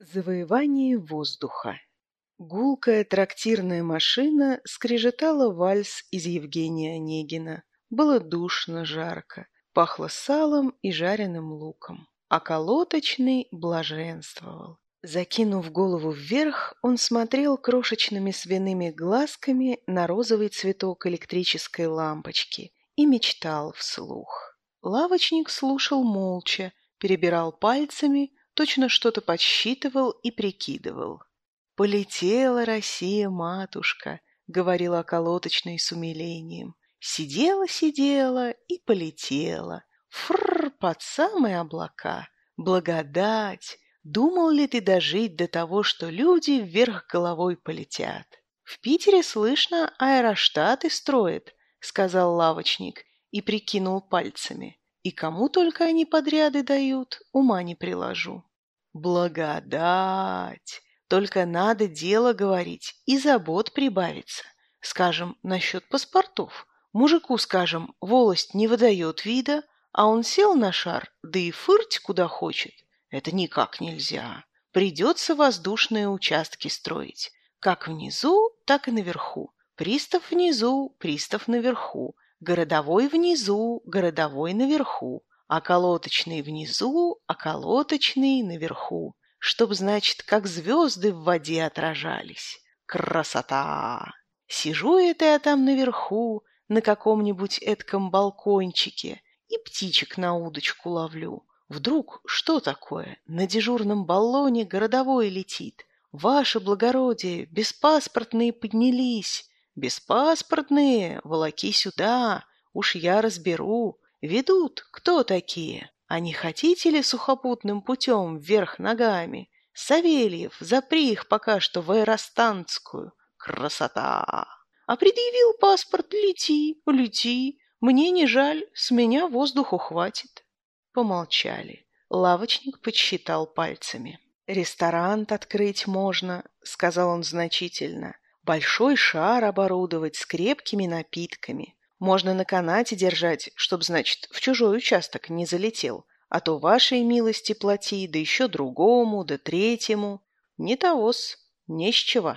Завоевание воздуха Гулкая трактирная машина скрежетала вальс из Евгения Онегина. Было душно, жарко, пахло салом и жареным луком. А колоточный блаженствовал. Закинув голову вверх, он смотрел крошечными свиными глазками на розовый цветок электрической лампочки и мечтал вслух. Лавочник слушал молча, перебирал пальцами, точно что-то подсчитывал и прикидывал. «Полетела Россия, матушка», — говорила околоточной с умилением. «Сидела-сидела и полетела. Фррр, под самые облака. Благодать! Думал ли ты дожить до того, что люди вверх головой полетят? В Питере, слышно, аэроштаты строят», — сказал лавочник и прикинул пальцами. «И кому только они подряды дают, ума не приложу». Благодать! Только надо дело говорить и забот прибавиться. Скажем, насчет паспортов. Мужику, скажем, волость не выдает вида, а он сел на шар, да и фырть куда хочет. Это никак нельзя. Придется воздушные участки строить. Как внизу, так и наверху. Пристав внизу, пристав наверху. Городовой внизу, городовой наверху околоточный внизу, околоточный наверху, чтоб, значит, как звезды в воде отражались. Красота! Сижу это я там наверху, на каком-нибудь этком балкончике, и птичек на удочку ловлю. Вдруг, что такое, на дежурном баллоне городовой летит. Ваше благородие, беспаспортные поднялись. Беспаспортные, волоки сюда, уж я разберу. Ведут кто такие? А не хотите ли сухопутным путем вверх ногами? Савельев, запри их пока что в аэростанцкую. Красота! А предъявил паспорт, лети, лети. Мне не жаль, с меня воздуху хватит. Помолчали. Лавочник подсчитал пальцами. «Ресторан открыть можно», — сказал он значительно. «Большой шар оборудовать с крепкими напитками. Можно на канате держать, чтоб, значит, в чужой участок не залетел. А то вашей милости плати, да еще другому, да третьему. Не того-с, не с чего.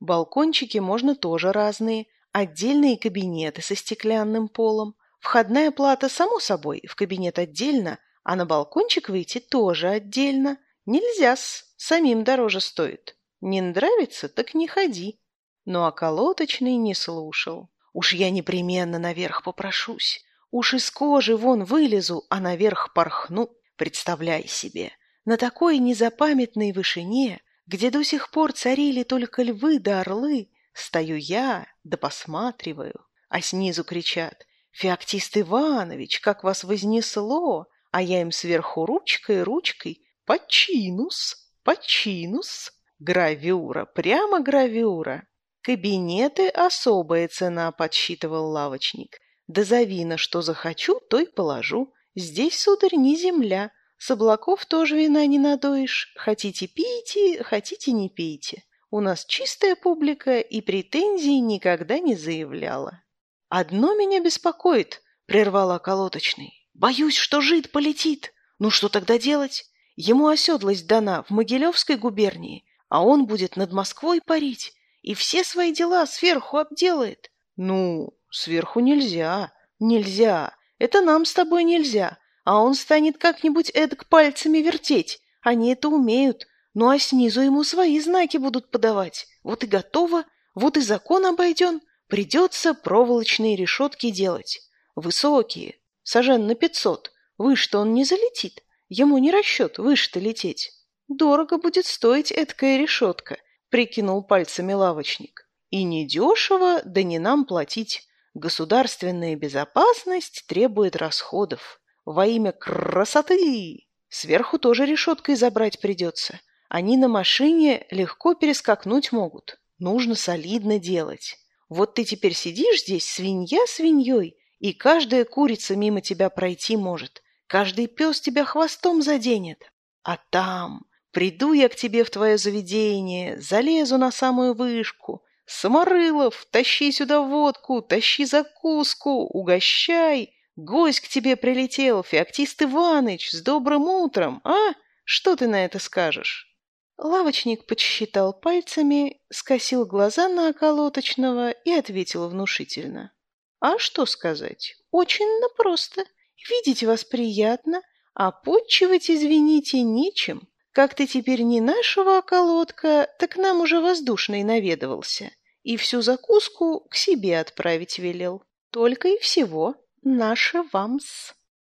Балкончики можно тоже разные. Отдельные кабинеты со стеклянным полом. Входная плата, само собой, в кабинет отдельно, а на балкончик выйти тоже отдельно. Нельзя-с, самим дороже стоит. Не нравится, так не ходи. Но околоточный не слушал. Уж я непременно наверх попрошусь. Уж из кожи вон вылезу, а наверх порхну. Представляй себе, на такой незапамятной вышине, где до сих пор царили только львы да орлы, стою я да посматриваю. А снизу кричат «Феоктист Иванович, как вас вознесло!» А я им сверху ручкой, ручкой «Починус, починус!» Гравюра, прямо гравюра. «Кабинеты — особая цена», — подсчитывал лавочник. «Да зови на что захочу, то и положу. Здесь, сударь, не земля. С облаков тоже вина не надоишь. Хотите пейте, хотите не пейте. У нас чистая публика и претензий никогда не заявляла». «Одно меня беспокоит», — прервала колоточный. «Боюсь, что жид полетит. Ну что тогда делать? Ему оседлость дана в Могилевской губернии, а он будет над Москвой парить и все свои дела сверху обделает. Ну, сверху нельзя, нельзя. Это нам с тобой нельзя. А он станет как-нибудь эдак пальцами вертеть. Они это умеют. Ну а снизу ему свои знаки будут подавать. Вот и готово. Вот и закон обойден. Придется проволочные решетки делать. Высокие. Сажен на пятьсот. Выше-то он не залетит. Ему не расчет выше-то лететь. Дорого будет стоить эткая решетка прикинул пальцами лавочник. И недешево, да не нам платить. Государственная безопасность требует расходов. Во имя красоты! Сверху тоже решеткой забрать придется. Они на машине легко перескакнуть могут. Нужно солидно делать. Вот ты теперь сидишь здесь, свинья свиньей, и каждая курица мимо тебя пройти может. Каждый пес тебя хвостом заденет. А там, Приду я к тебе в твое заведение, залезу на самую вышку. Саморылов, тащи сюда водку, тащи закуску, угощай. Гость к тебе прилетел, Феоктист Иваныч, с добрым утром, а? Что ты на это скажешь? Лавочник подсчитал пальцами, скосил глаза на околоточного и ответил внушительно. «А что сказать? Очень просто. Видеть вас приятно, а подчивать, извините, нечем. Как ты теперь не нашего околотка, так нам уже воздушный наведывался. И всю закуску к себе отправить велел. Только и всего. Наше вам-с».